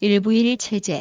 일부일 체제